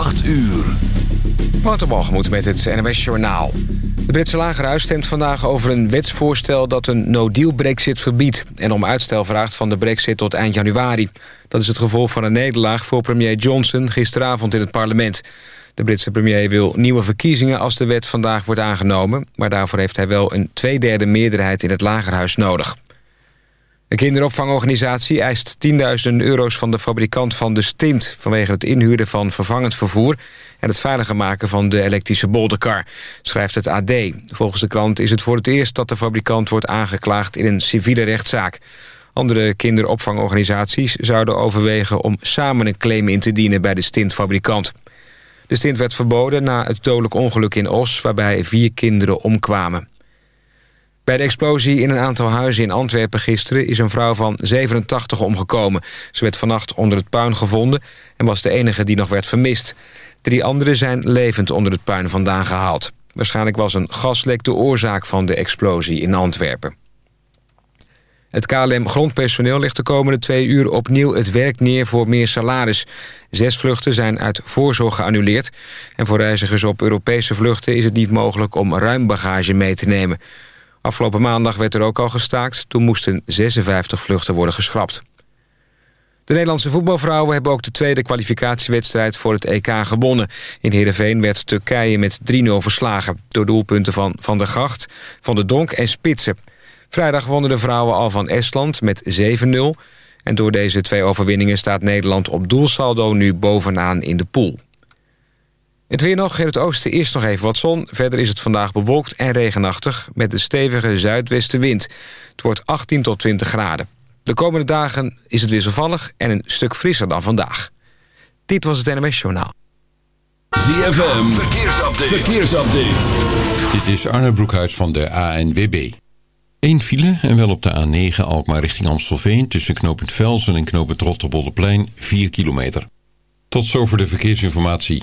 8 uur. Waterbalgemoed met het NWS Journaal. De Britse lagerhuis stemt vandaag over een wetsvoorstel... dat een no-deal brexit verbiedt... en om uitstel vraagt van de brexit tot eind januari. Dat is het gevolg van een nederlaag voor premier Johnson... gisteravond in het parlement. De Britse premier wil nieuwe verkiezingen als de wet vandaag wordt aangenomen... maar daarvoor heeft hij wel een tweederde meerderheid in het lagerhuis nodig. Een kinderopvangorganisatie eist 10.000 euro's van de fabrikant van de stint... vanwege het inhuren van vervangend vervoer... en het veiliger maken van de elektrische bolderkar, schrijft het AD. Volgens de krant is het voor het eerst dat de fabrikant wordt aangeklaagd... in een civiele rechtszaak. Andere kinderopvangorganisaties zouden overwegen... om samen een claim in te dienen bij de stintfabrikant. De stint werd verboden na het dodelijk ongeluk in Os... waarbij vier kinderen omkwamen. Bij de explosie in een aantal huizen in Antwerpen gisteren... is een vrouw van 87 omgekomen. Ze werd vannacht onder het puin gevonden... en was de enige die nog werd vermist. Drie anderen zijn levend onder het puin vandaan gehaald. Waarschijnlijk was een gaslek de oorzaak van de explosie in Antwerpen. Het KLM-grondpersoneel legt de komende twee uur opnieuw het werk neer voor meer salaris. Zes vluchten zijn uit voorzorg geannuleerd. En voor reizigers op Europese vluchten is het niet mogelijk om ruim bagage mee te nemen. Afgelopen maandag werd er ook al gestaakt. Toen moesten 56 vluchten worden geschrapt. De Nederlandse voetbalvrouwen hebben ook de tweede kwalificatiewedstrijd voor het EK gewonnen. In Heerenveen werd Turkije met 3-0 verslagen... door doelpunten van Van der Gracht, Van der Donk en Spitsen. Vrijdag wonnen de vrouwen al van Estland met 7-0... en door deze twee overwinningen staat Nederland op doelsaldo nu bovenaan in de pool. Het weer nog. In het oosten eerst nog even wat zon. Verder is het vandaag bewolkt en regenachtig... met een stevige zuidwestenwind. Het wordt 18 tot 20 graden. De komende dagen is het wisselvallig en een stuk frisser dan vandaag. Dit was het NMS Journaal. ZFM, verkeersupdate. verkeersupdate. Dit is Arne Broekhuis van de ANWB. Eén file en wel op de A9 Alkmaar richting Amstelveen... tussen knooppunt Velsen en knooppunt Rotterbolleplein 4 kilometer. Tot zover de verkeersinformatie.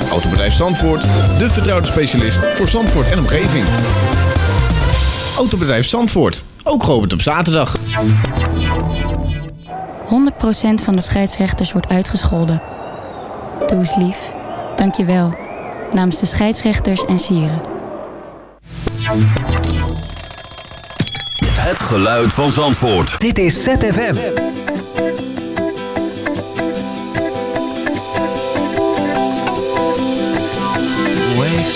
Autobedrijf Zandvoort, de vertrouwde specialist voor Zandvoort en omgeving. Autobedrijf Zandvoort, ook geopend op zaterdag. 100% van de scheidsrechters wordt uitgescholden. Doe eens lief. Dank je wel. Namens de scheidsrechters en sieren. Het geluid van Zandvoort. Dit is ZFM.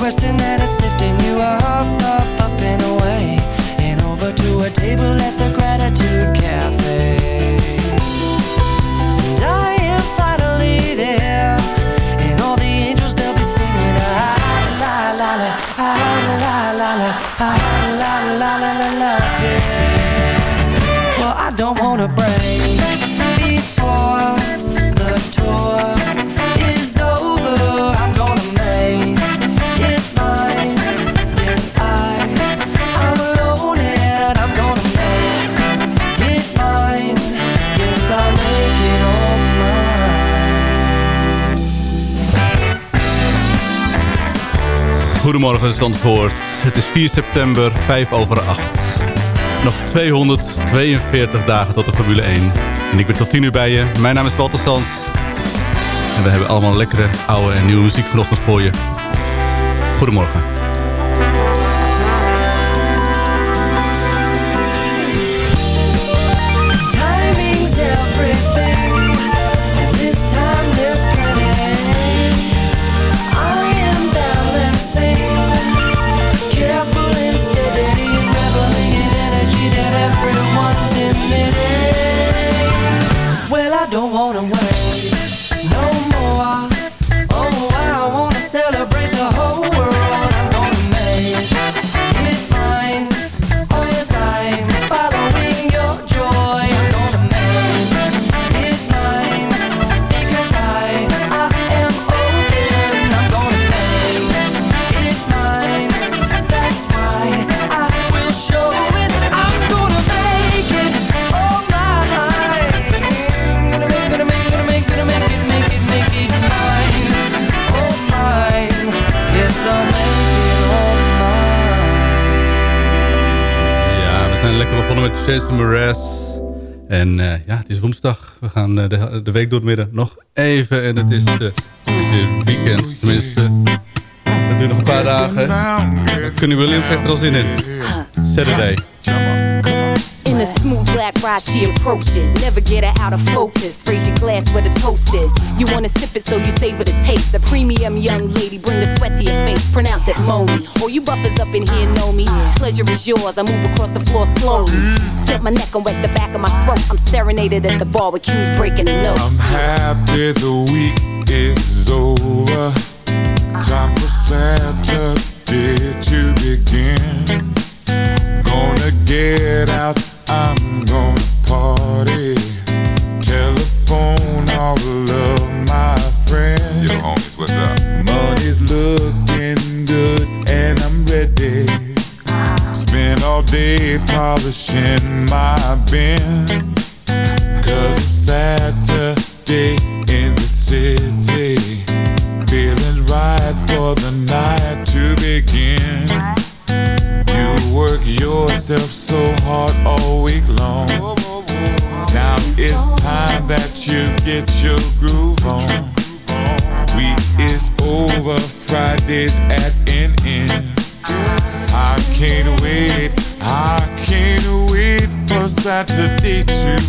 Requesting that it's lifting you up, Goedemorgen Zandvoort. Het is 4 september, 5 over 8. Nog 242 dagen tot de Formule 1. En ik ben tot 10 uur bij je. Mijn naam is Walter Sands. En we hebben allemaal lekkere oude en nieuwe muziek vanochtend voor je. Goedemorgen. Jason Mraz. En eh, ja, het is woensdag. We gaan eh, de, de week doormidden nog even. En het is, eh, het weer weekend. Tenminste, het duurt nog een paar dagen. Kunny Williams heeft er al zin in. Saturday. A smooth black ride, she approaches. Never get her out of focus. Raise your glass where the toast is. You wanna sip it, so you savor the taste. A premium young lady, bring the sweat to your face. Pronounce it Moni. All you buffers up in here know me. Pleasure is yours. I move across the floor slowly. Tilt my neck and wet the back of my throat. I'm serenaded at the bar with you breaking the notes. I'm happy the week is over. Time for Saturday to begin. Gonna get out, I'm gonna party. Telephone all of my friends. Yo, homies, what's up? Money's looking good and I'm ready. Spend all day polishing my bin. Get your groove on. Week is over, Fridays at an end. I can't wait, I can't wait for Saturday to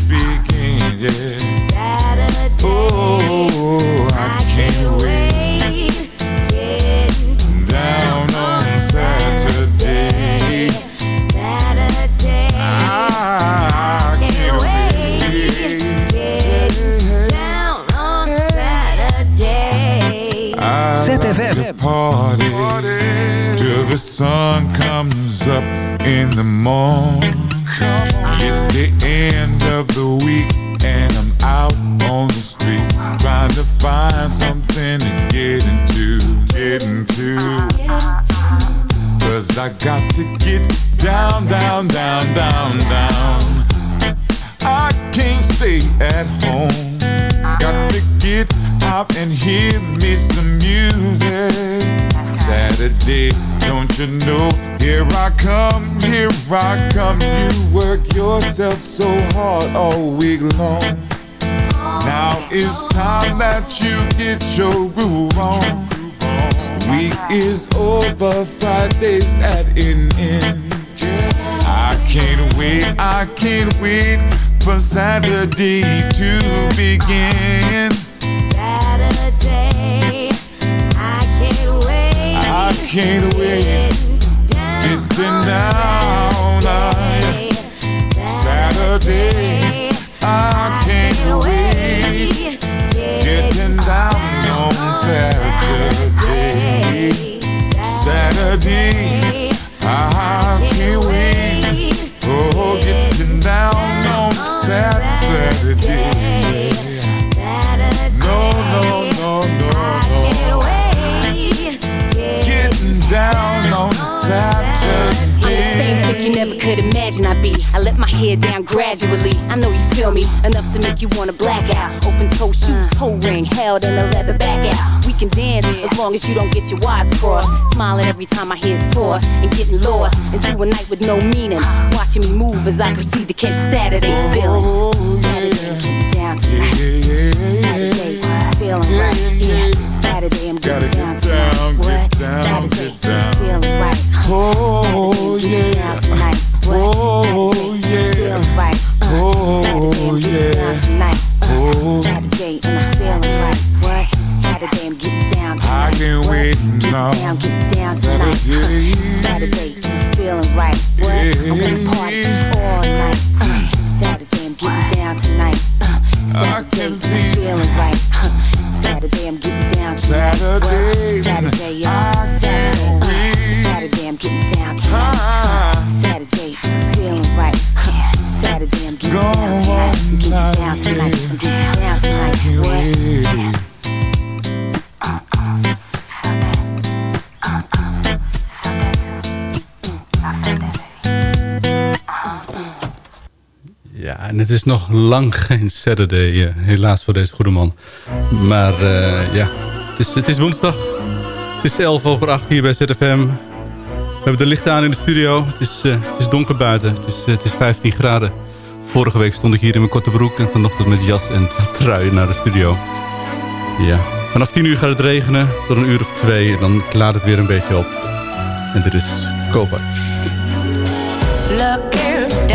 in the morning. It's the end of the week and I'm out on the street trying to find something to get into, get into. Cause I got to get down, down, down, down, down. I can't stay at home. Got to get out and hear me some music. Saturday, don't you know? Here I come, here I come. You work yourself so hard all week long. Now it's time that you get your groove on. Week is over, Friday's at an end. I can't wait, I can't wait for Saturday to begin. can't wait. Down Been down night. Saturday, I can't wait. Getting down on Saturday. Saturday. Let my hair down gradually. I know you feel me enough to make you wanna black out. Open toe shoes, toe ring, held in a leather back out. We can dance as long as you don't get your wires crossed. Smiling every time I hear toss and getting lost into a night with no meaning. Watching me move as I proceed to catch Saturday feelings. Saturday, get down tonight. Saturday, feeling right. Yeah, Saturday, I'm getting down tonight. What? Saturday, feeling right. Oh, yeah. Oh, yeah. right. Oh, yeah. Tonight. Oh, Saturday, and uh, oh. I'm feeling right. What? Saturday, I'm getting down tonight. I can't wait now. Down, get down tonight. Uh, Saturday. Saturday, I'm feeling right. What? I'm gonna party is nog lang geen Saturday, eh, helaas voor deze goede man. Maar eh, ja, het is, het is woensdag. Het is 11 over 8 hier bij ZFM. We hebben de lichten aan in de studio. Het is, eh, het is donker buiten. Het is, het is 15 graden. Vorige week stond ik hier in mijn korte broek en vanochtend met jas en trui naar de studio. Ja, vanaf 10 uur gaat het regenen tot een uur of twee. En dan klaart het weer een beetje op. En dit is Kovac.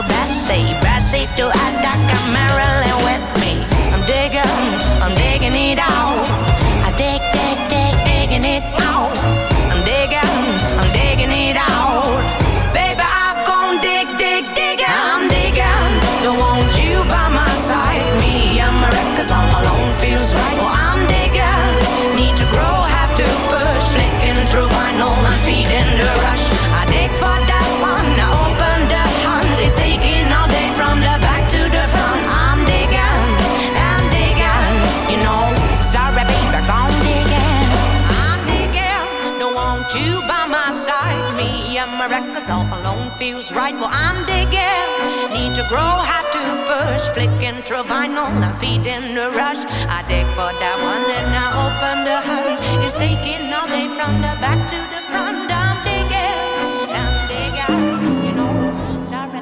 to Bessie, Bessie to Attica, Marilyn with me. I'm digging, I'm digging it out. I dig, dig, dig, digging it out. Right. Well, I'm digging, need to grow, have to push. Flicking through vinyl and feeding the rush. I dig for that one and I open the hunt. It's taking all day from the back to the front. I'm digging, I'm digging, you know. Sorry,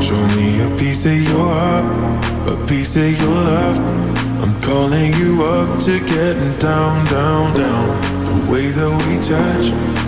Show me a piece of your heart, a piece of your love. I'm calling you up to getting down, down, down. The way that we touch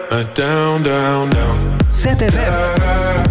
down, down, down. ZFM.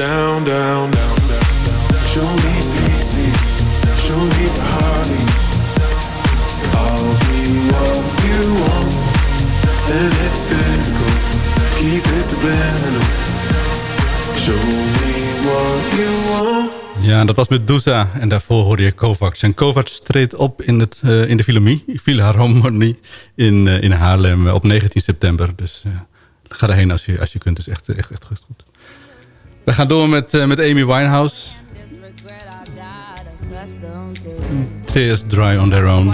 Down, down, down, down. Show me easy, show me party. I'll be what you want, and it's physical. Keep it subliminal. Show me what you want. Ja, dat was met Douza. En daarvoor hoorde je Kovacs. En Kovacs treedt op in, het, uh, in de Philharmonie, Philharmonie in, uh, in Haarlem op 19 september. Dus uh, ga daarheen als je, als je kunt. Het is echt, echt, echt goed. We gaan door met, met Amy Winehouse. Tears Dry on Their Own.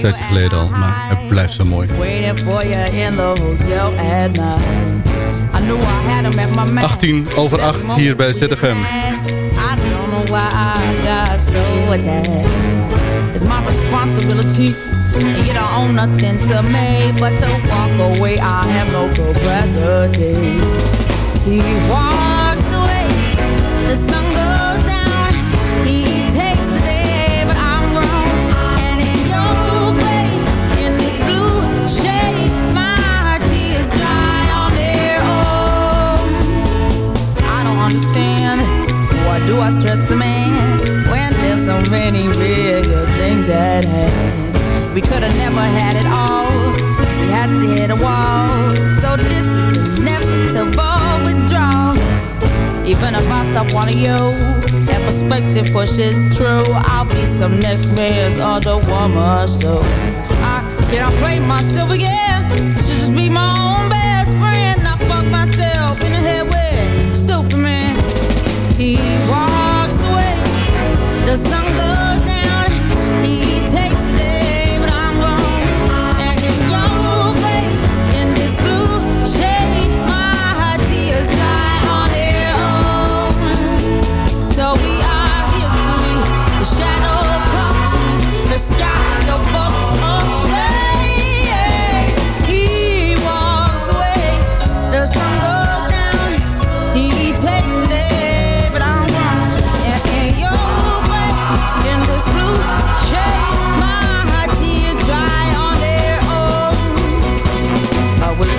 Tijdje geleden al, maar het blijft zo mooi. 18 over 8 hier bij ZFM. It's my responsibility. And you don't own nothing to me but to walk away. I have no capacity. We could have never had it all. We had to hit a wall. So this is withdrawal. Even if I stop wanting you, that perspective pushes true. I'll be some next man's other woman. So I cannot play myself again. Should just be my own best friend. I fuck myself in the head with stupid man. He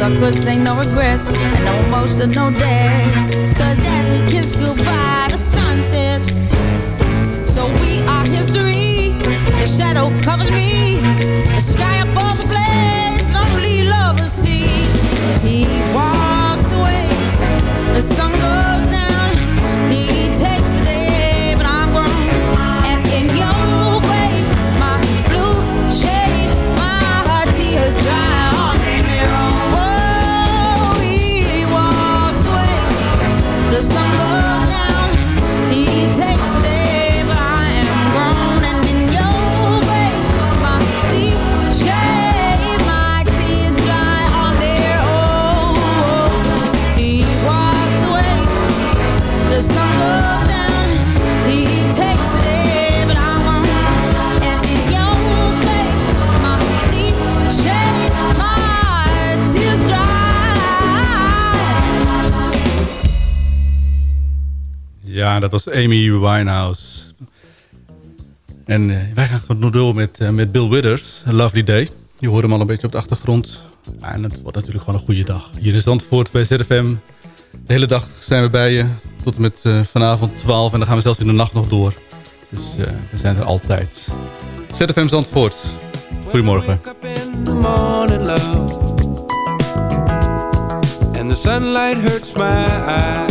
Could say no regrets and no emotional day. Cause as we kiss goodbye, the sun sets. So we are history. The shadow covers me. Dat was Amy Winehouse. En uh, wij gaan door met, uh, met Bill Withers, A Lovely Day. Je hoort hem al een beetje op de achtergrond. En het wordt natuurlijk gewoon een goede dag. Hier in Zandvoort bij ZFM. De hele dag zijn we bij je. Tot en met uh, vanavond 12. En dan gaan we zelfs in de nacht nog door. Dus we zijn er altijd. ZFM Zandvoort. Goedemorgen. And the sunlight hurts my eyes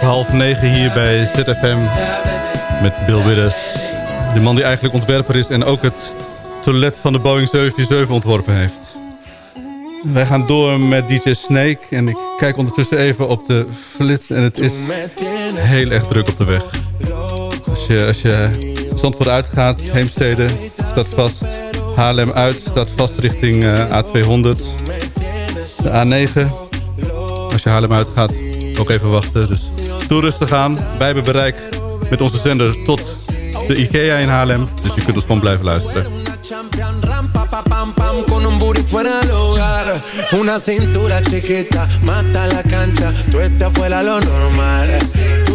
Half negen hier bij ZFM met Bill Withers. De man die eigenlijk ontwerper is en ook het toilet van de Boeing 747 ontworpen heeft. Wij gaan door met DJ Snake en ik kijk ondertussen even op de flits en het is heel erg druk op de weg. Als je, als je Zandvoort uitgaat, Heemstede staat vast. Haarlem uit staat vast richting uh, A200. De A9, als je Haarlem uitgaat, ook even wachten. Dus doe rustig aan. Wij hebben bereik met onze zender tot de IKEA in Haarlem. Dus je kunt ons gewoon blijven luisteren. con un booty fuera del hogar. Una cintura chiquita, mata la cancha. Tú estás fuera lo normal.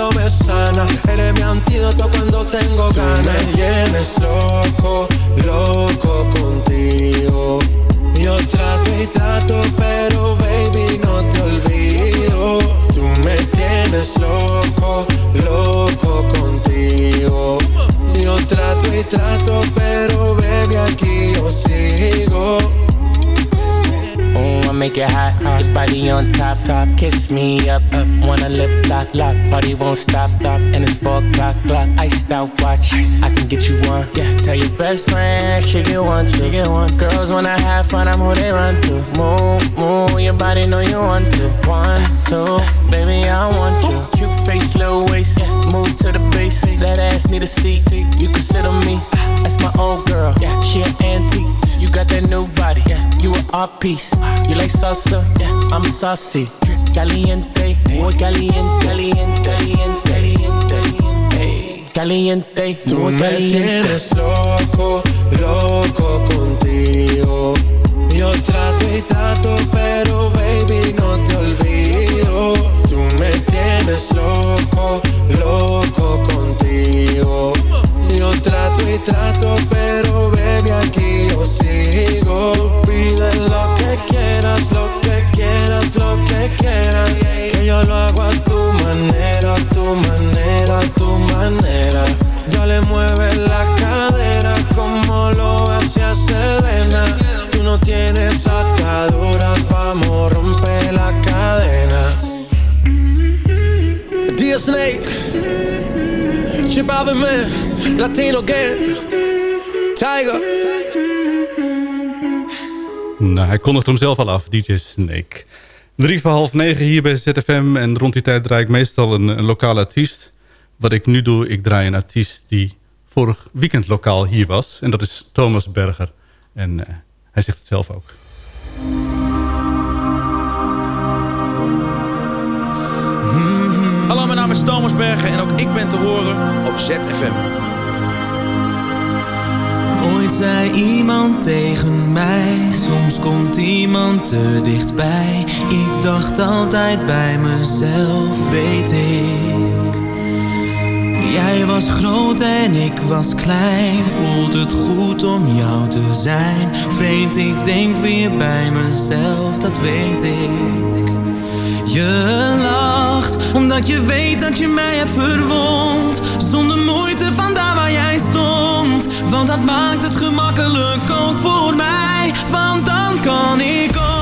todo me sana. Eres mi antídoto cuando tengo ganas. Tú me tienes loco, loco contigo. Yo trato y trato, pero baby, no te olvido. Tú me tienes loco, loco contigo. Yo trato y trato, I it hot, hot. Your body on top, top. Kiss me up, up. Wanna lip lock, lock. Party won't stop, stop. And it's four o'clock, clock. Iced out watch. I can get you one. Yeah, tell your best friend she get one, she get one. Girls wanna have fun, I'm who they run to. Move, move. Your body know you want to. One, two, baby I want you. Cute face, little waist. Yeah, move to the base. That ass need a seat. You can sit on me. That's my old girl. Yeah, she an antique. You got that new body. Yeah, you an art piece. You like salsa? Yeah, I'm saucy. Caliente, muy caliente, caliente, caliente, caliente, caliente, Tú muy me caliente. tienes loco, loco contigo. Yo trato y trato, pero baby, no te olvido. Tú me tienes loco, loco contigo. Yo trato y trato, pero baby, aquí yo sigo. Pide lo que quieras, lo que quieras, lo que quieras. Que yo lo hago a tu manera, a tu manera, a tu manera. Yo le mueve la cadera como lo hacía Selena. Tú no tienes ataduras, vamos, rompe la cadena. Snake, Chip man, Latino Gang, Tiger. Nou, hij kondigt hem zelf al af, DJ Snake. Drie voor half negen hier bij ZFM. En rond die tijd draai ik meestal een, een lokale artiest. Wat ik nu doe, ik draai een artiest die vorig weekend lokaal hier was. En dat is Thomas Berger. En eh, hij zegt het zelf ook. Bergen en ook ik ben te horen op ZFM. Ooit zei iemand tegen mij, soms komt iemand te dichtbij. Ik dacht altijd bij mezelf, weet ik. Jij was groot en ik was klein, voelt het goed om jou te zijn. Vreemd, ik denk weer bij mezelf, dat weet ik. Je omdat je weet dat je mij hebt verwond. Zonder moeite van daar waar jij stond. Want dat maakt het gemakkelijk ook voor mij. Want dan kan ik opstaan,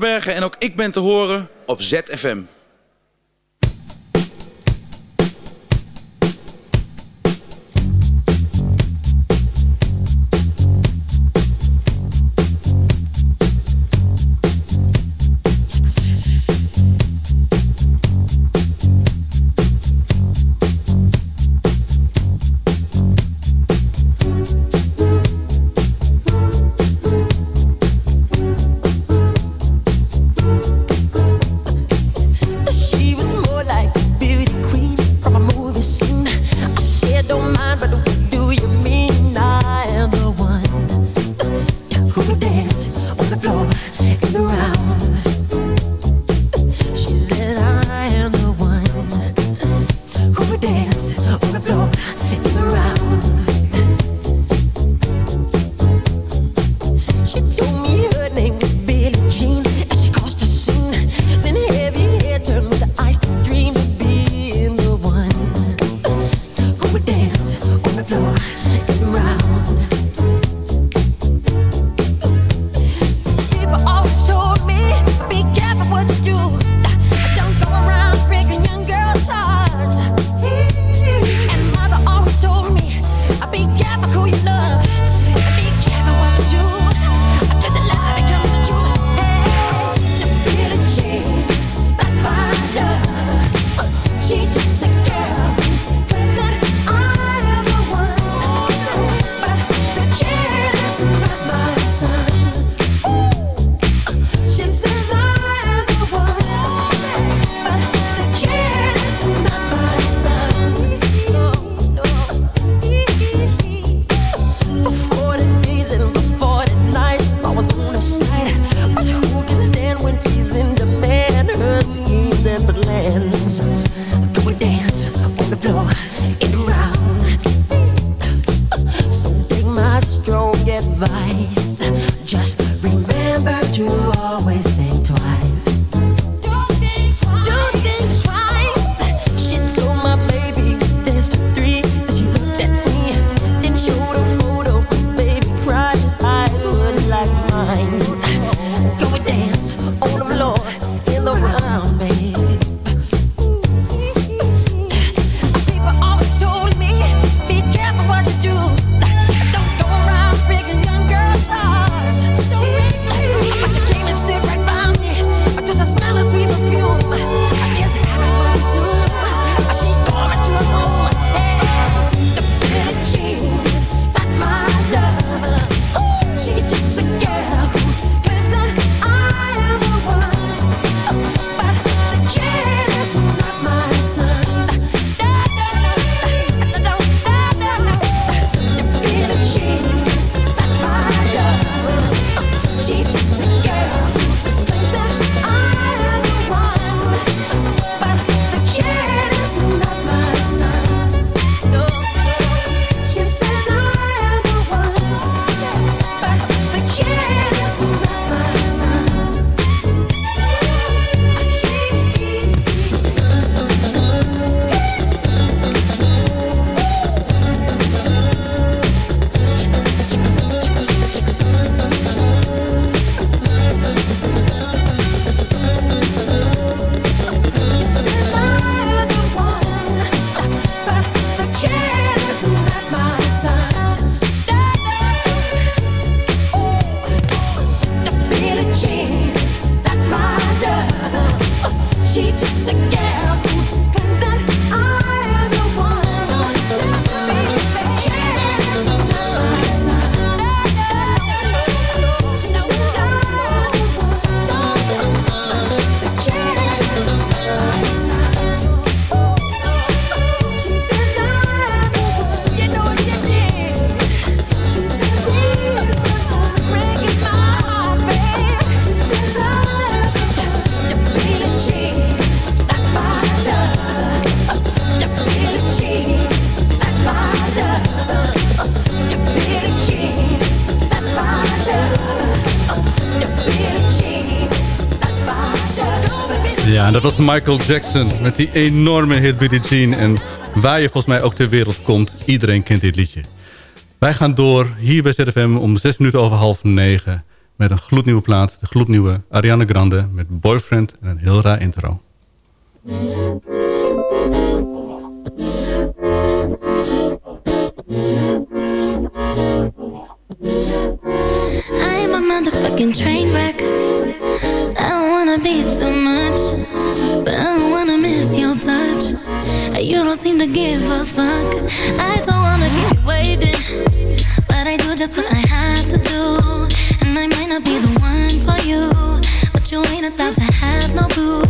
Stomersbergen en ook ik ben te horen op ZFM. Michael Jackson met die enorme hit Billie Jean. En waar je volgens mij ook ter wereld komt, iedereen kent dit liedje. Wij gaan door hier bij ZFM om zes minuten over half negen met een gloednieuwe plaat. De gloednieuwe Ariana Grande met Boyfriend en een heel raar intro. I'm a motherfucking train wreck. I don't wanna be too much, but I don't wanna miss your touch. You don't seem to give a fuck. I don't wanna keep waiting, but I do just what I have to do. And I might not be the one for you, but you ain't about to have no clue.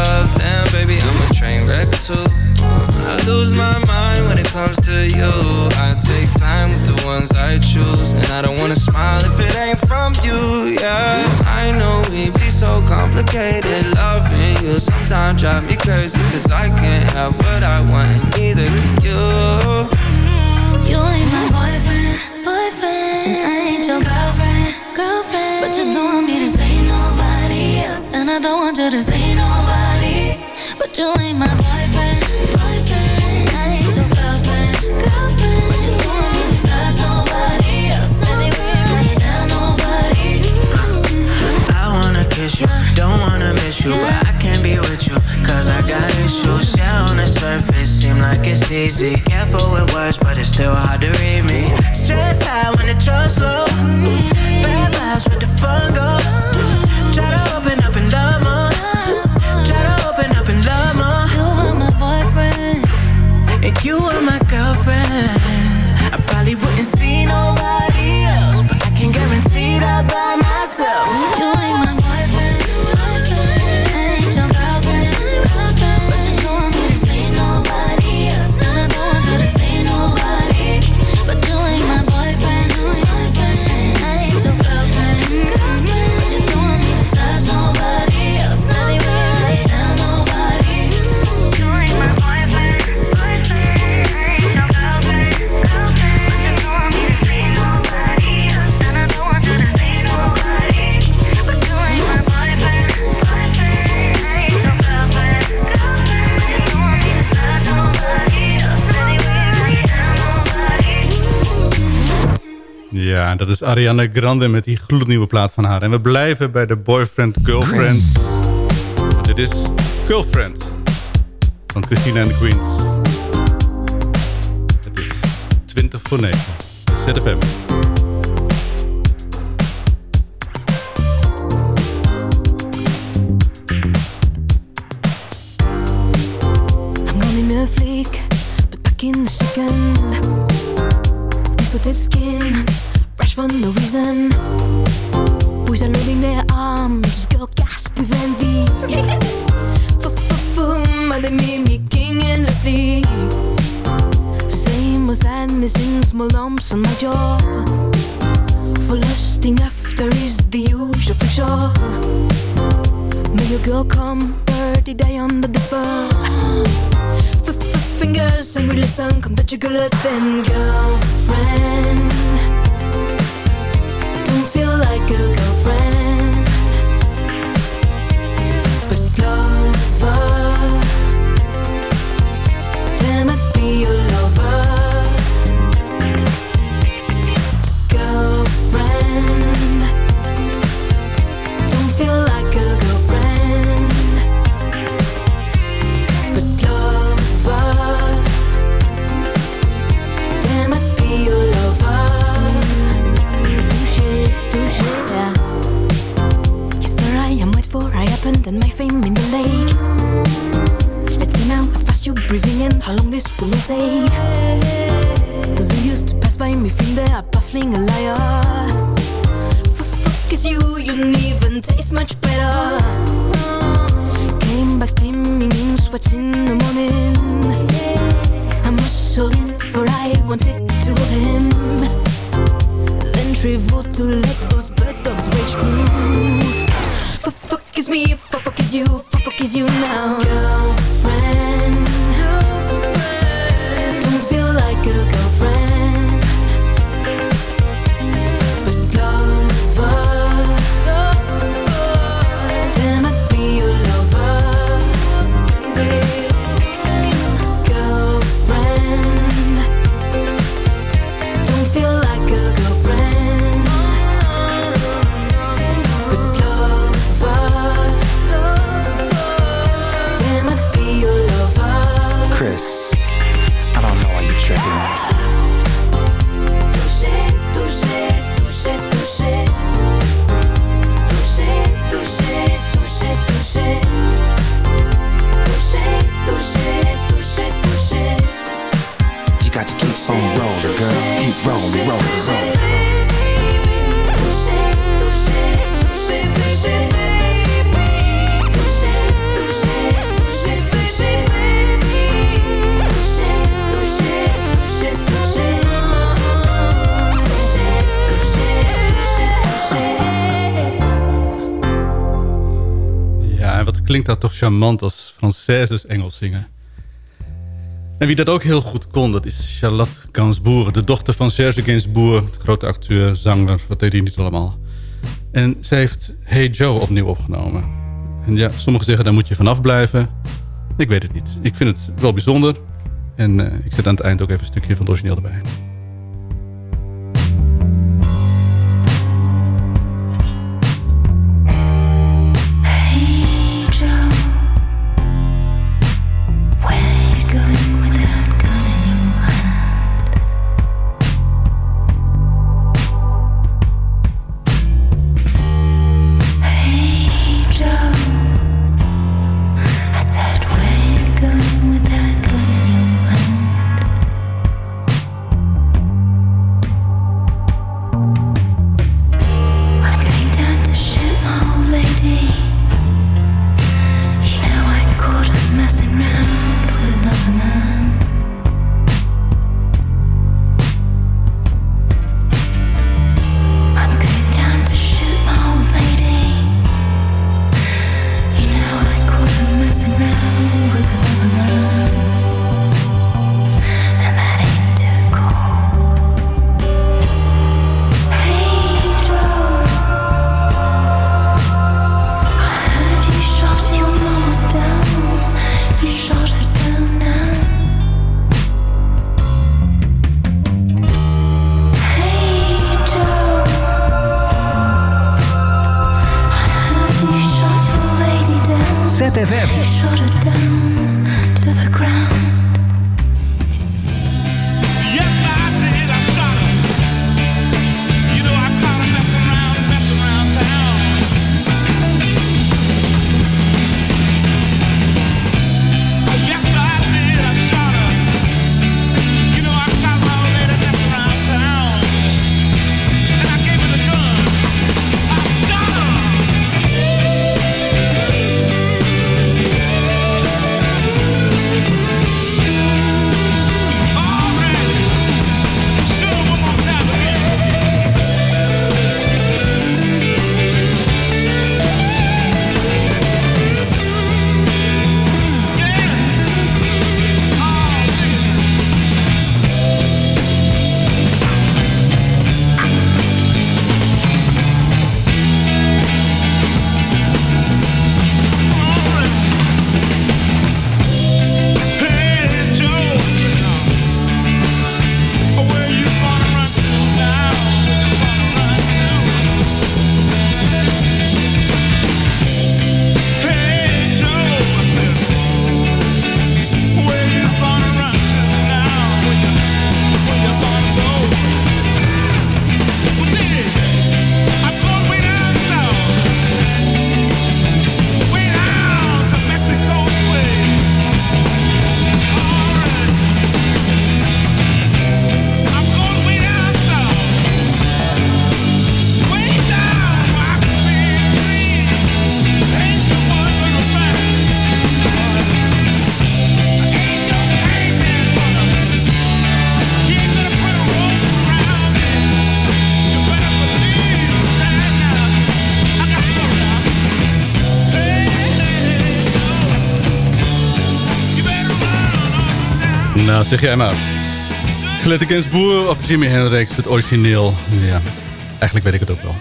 too. I lose my mind when it comes to you. I take time with the ones I choose, and I don't wanna smile if it ain't from you. Yeah, I know we be so complicated. Loving you sometimes drive me crazy, cause I can't have what I want, and neither can you. You ain't my boyfriend, boyfriend. And I ain't your girlfriend, girlfriend. But you don't want me to say nobody else. And I don't want you to say nobody. But you ain't my you, but I can't be with you, cause I got issues. Yeah, on the surface, seem like it's easy. Careful with words, but it's still hard to read me. Stress high when the trust low. Bad vibes with the fun go. Try to open Ja, dat is Ariana Grande met die gloednieuwe plaat van haar. En we blijven bij de Boyfriend Girlfriend. Dit is Girlfriend van Christina and the Queens. Het is 20 voor 9. ZFM. I'm gone in a flick, but back in a second. Distorted skin, for no reason. Boys are loading their arms, girl gasp with envy. F-f-f-boom, and they mimicking endlessly. Same as in small lumps on my jaw. For lusting after is the usual fiction. May your girl come dirty day under the spell. F -f Fingers, and listen, come touch your girl then girlfriend like a girl fame in the lake. Let's see now how fast you're breathing in, how long this will take. Cause you used to pass by me, feel they are baffling a liar. Cause you, you didn't even taste much better. Came back steaming in the morning. I'm hustling for I wanted to hold him. Then travel to let those bird dogs rage through. Fuck, fuck is me, fuck, fuck you, fuck, is you now. Girlfriend, dat toch charmant als Françaises Engels zingen. En wie dat ook heel goed kon, dat is Charlotte Gainsbourg. De dochter van Serge Gainsbourg, grote acteur, zanger, wat deed hij niet allemaal. En zij heeft Hey Joe opnieuw opgenomen. En ja, sommigen zeggen daar moet je vanaf blijven. Ik weet het niet. Ik vind het wel bijzonder. En eh, ik zet aan het eind ook even een stukje van het origineel erbij. Zeg jij maar. Glet Against Boer of Jimi Hendrix, het origineel. Ja, eigenlijk weet ik het ook wel.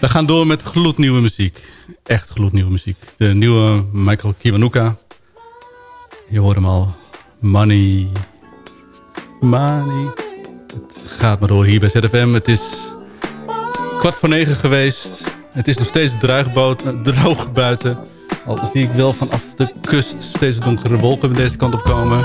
We gaan door met gloednieuwe muziek. Echt gloednieuwe muziek. De nieuwe Michael Kiwanuka. Je hoort hem al. Money. Money. Het gaat maar door hier bij ZFM. Het is kwart voor negen geweest. Het is nog steeds eh, droog buiten. Al zie ik wel vanaf de kust steeds donkere wolken deze kant op komen.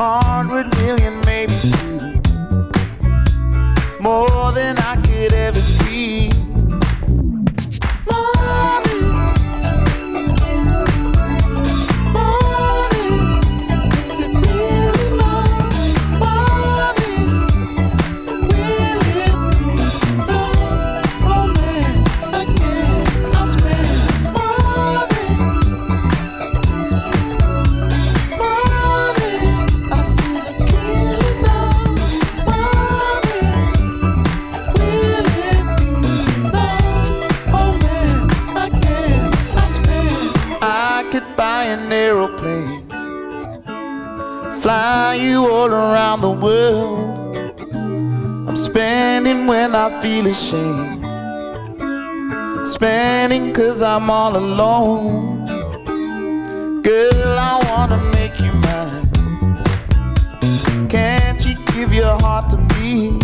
heart with million all around the world. I'm spending when I feel ashamed, spending cause I'm all alone. Girl, I wanna make you mine. Can't you give your heart to me?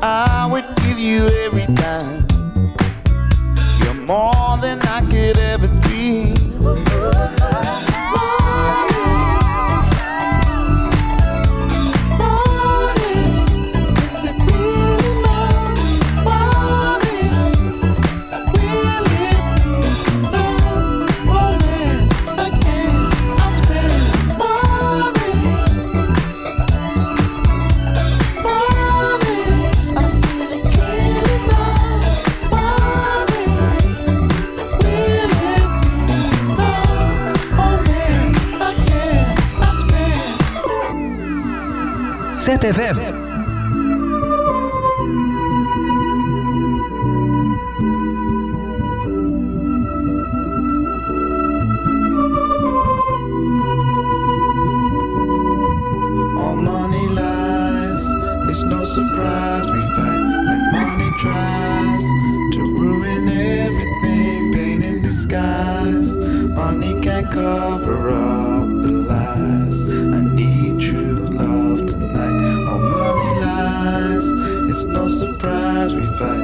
I would give you every dime. You're more than I could ever dream. Can't cover up the lies. Surprise we fight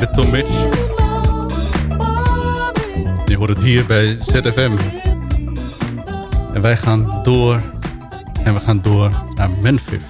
met Tom Mitch. Je hoort het hier bij ZFM. En wij gaan door. En we gaan door naar Memphis.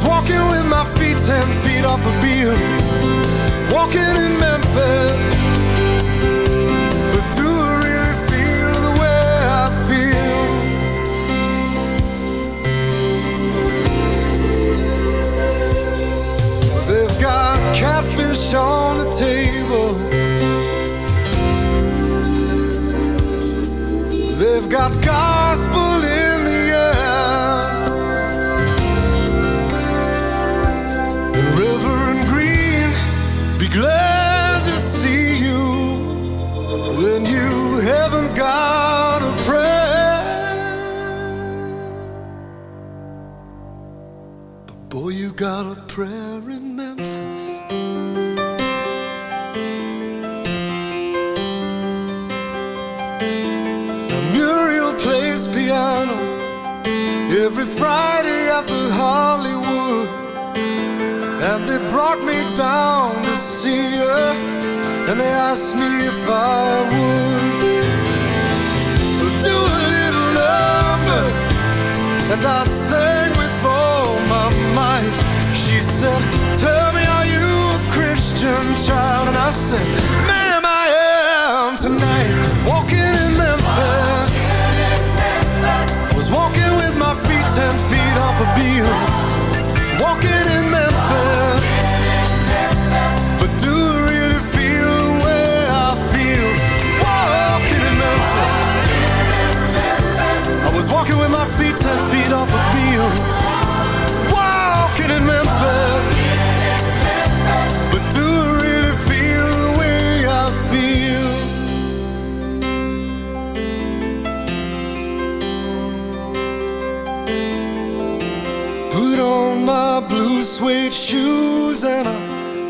Was walking with my feet ten feet off a beam. Walking in Memphis, said, Tell me, are you a Christian child? And I said,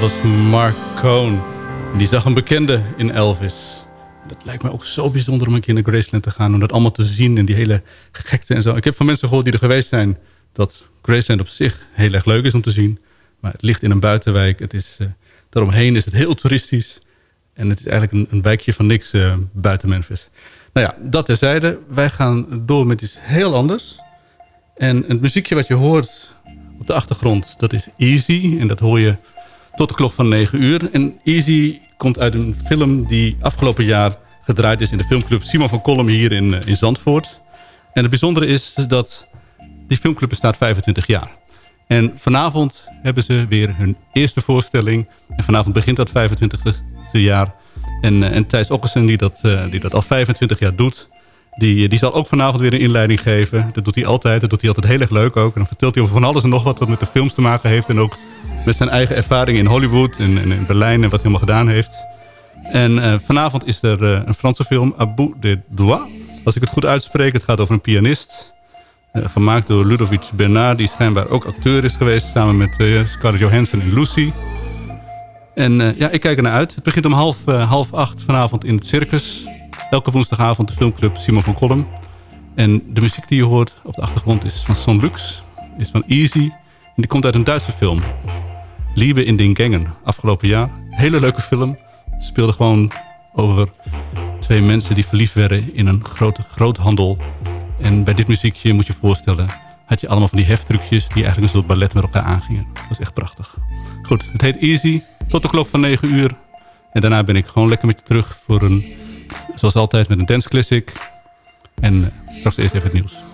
dat was Mark Cohn. Die zag een bekende in Elvis. Dat lijkt me ook zo bijzonder om een keer naar Graceland te gaan. Om dat allemaal te zien en die hele gekte en zo. Ik heb van mensen gehoord die er geweest zijn... dat Graceland op zich heel erg leuk is om te zien. Maar het ligt in een buitenwijk. Het is, eh, daaromheen is het heel toeristisch. En het is eigenlijk een, een wijkje van niks eh, buiten Memphis. Nou ja, dat terzijde. Wij gaan door met iets heel anders. En het muziekje wat je hoort op de achtergrond, dat is Easy. En dat hoor je tot de klok van 9 uur. En Easy komt uit een film die afgelopen jaar gedraaid is... in de filmclub Simon van Kolm hier in, eh, in Zandvoort. En het bijzondere is dat die filmclub bestaat 25 jaar. En vanavond hebben ze weer hun eerste voorstelling. En vanavond begint dat 25e jaar. En, eh, en Thijs Okkersen, die dat, eh, die dat al 25 jaar doet... Die, die zal ook vanavond weer een inleiding geven. Dat doet hij altijd. Dat doet hij altijd heel erg leuk ook. En dan vertelt hij over van alles en nog wat wat met de films te maken heeft. En ook met zijn eigen ervaring in Hollywood en, in Berlijn en wat hij allemaal gedaan heeft. En eh, vanavond is er eh, een Franse film, Abu de Doigt. Als ik het goed uitspreek, het gaat over een pianist. eh, gemaakt door Ludovic Bernard, die schijnbaar ook acteur is geweest... samen met Scarlett Johansson en Lucy. En ja, ik kijk er naar uit. Het begint om half, half acht vanavond in het Circus. Elke woensdagavond de filmclub Simon van Kolm. En de muziek die je hoort op de achtergrond is van Son Lux. Is van Easy. En die komt uit een Duitse film. Liebe in den Gängen. Afgelopen jaar. Hele leuke film. Speelde gewoon over twee mensen die verliefd werden in een grote groothandel. En bij dit muziekje moet je voorstellen... had je allemaal van die heftrucjes die eigenlijk een soort ballet met elkaar aangingen. Dat was echt prachtig. Goed, het heet Easy. Tot de klok van 9 uur. En daarna ben ik gewoon lekker met je terug voor een... zoals altijd met een dance classic. En eh, straks eerst even het nieuws.